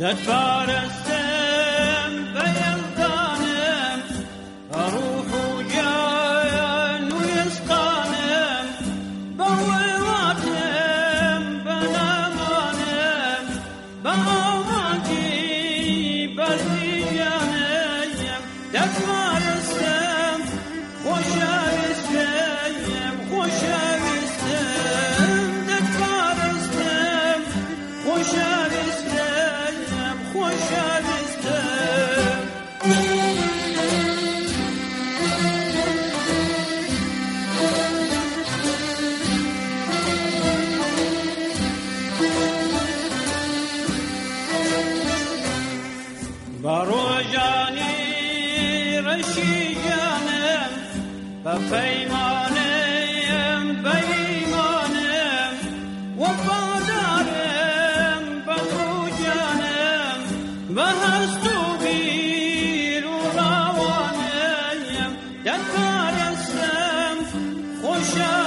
that brought us رشیدنم به پیمانم به ایمانم و بادارم و هست بیر و خوشم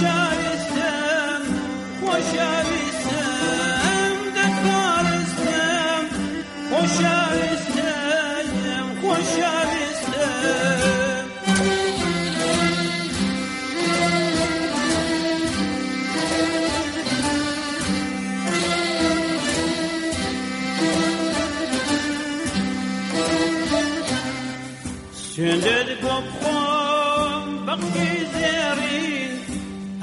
خوشال خوشال خوشال گپ